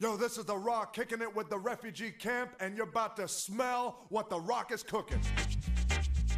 Yo, this is The Rock kicking it with the refugee camp, and you're about to smell what The Rock is cooking.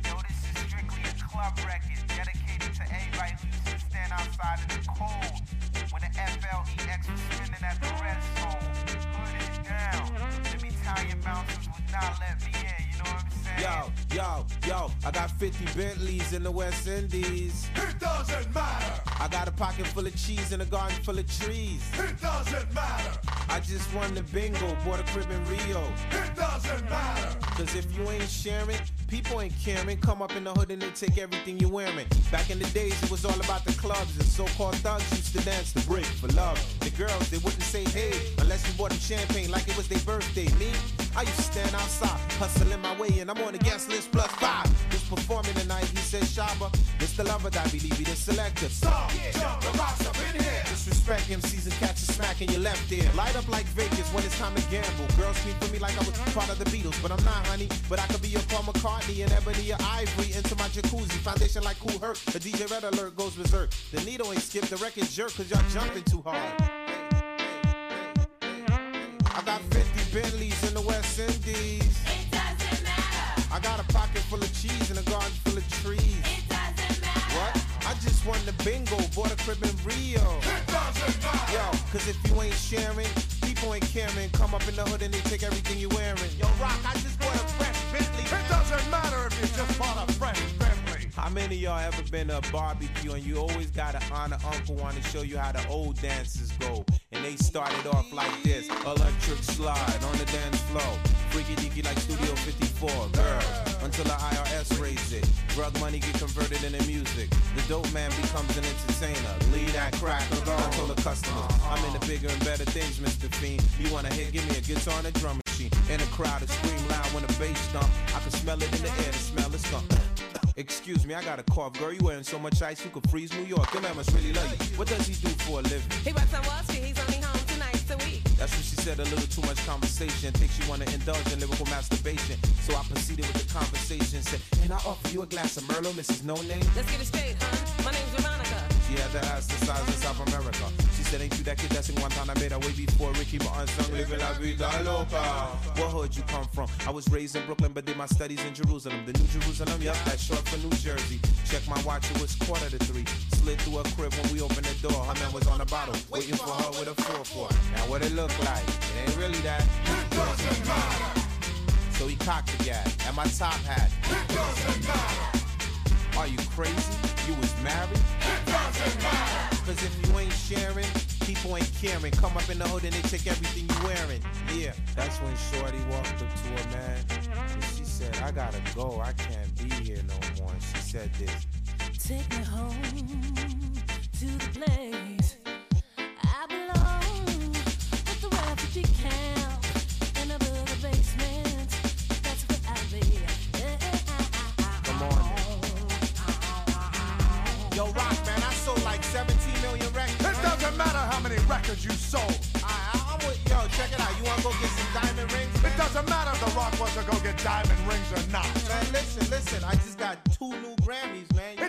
Yo, this is strictly a club record dedicated to everybody who used to stand outside in the cold when the FLEX was spinning at the red zone. Put it down. Them Italian bouncers would not let me in, you know what I'm saying? Yo, yo, yo, I got 50 Bentleys in the West Indies. It doesn't matter. I got a pocket full of cheese and a garden full of trees. It doesn't matter. I just won the bingo, bought a crib in Rio. It doesn't matter. Cause if you ain't sharing, people ain't caring. Come up in the hood and they take everything you're wearing. Back in the days, it was all about the clubs. And so-called thugs used to dance the break for love. The girls, they wouldn't say hey unless you bought them champagne like it was their birthday. Me, I used to stand outside, hustling my way, and I'm on the guest list plus five. Who's performing tonight? He said Shabba. It's the lover that believe he the selector. Stop, jump, the rock's up in here. Disrespect MCs and catch a smack in your left ear. Light up like Vegas when it's time to gamble. Girls speak for me like I was part of the Beatles, but I'm not, honey. But I could be your Paul McCartney and Ebony or Ivory into my jacuzzi. Foundation like Kool Herc. The DJ Red Alert goes berserk. The needle ain't skip, the record jerk, cause y'all jumping too hard. I got 50 Bentleys West Indies. It doesn't matter. I got a pocket full of cheese and a garden full of trees. It doesn't matter. What? I just won the bingo, bought a crib in Rio. It doesn't matter. Yo, cause if you ain't sharing, people ain't caring. Come up in the hood and they take everything you're wearing. Yo, Rock, I just bought a fresh Bentley. It doesn't matter if you just bought a fresh Bentley. How many of y'all ever been to a barbecue and you always got an honor uncle want to show you how the old dances go? And they started off like this electric slide on the dance floor. Deaky like Studio 54, girl. Until the IRS raise it. Drug money get converted into music. The dope man becomes an entertainer. Leave that crack alone. I told the customer, I'm into bigger and better things, Mr. Fiend. You wanna hit, give me a guitar and a drum machine. And a crowd, it scream loud when the bass stomp. I can smell it in the air, the smell is skunk. Excuse me, I got a cough. Girl, you wearing so much ice you could freeze New York. Your man must really love you. What does he do for a living? He works on Wall Street. He's only home That's what she said, a little too much conversation. Think she wanna indulge in lyrical masturbation. So I proceeded with the conversation. Said, Can I offer you a glass of Merlot, Mrs. No Name? Let's get it straight, huh? My name's America. She said, Ain't you that kid that's in Guantanamera way before Ricky but unsung living la vida loca? What hood you come from? I was raised in Brooklyn, but did my studies in Jerusalem. The New Jerusalem, yup, that's short for New Jersey. Check my watch, it was quarter to three. Slid through a crib when we opened the door. Her man was on the bottle, waiting for her with a 4-4. Now what it look like? It ain't really that. It doesn't matter. So he cocked the gat at my top hat. It doesn't matter. Are you crazy? You was married? People ain't caring. Come up in the hood and they take everything you wearing. Yeah, that's when Shorty walked up to her man. And she said, I gotta go. I can't be here no more. And she said this. Take me home to go get diamond rings or not. Man, listen, listen. I just got two new Grammys, man.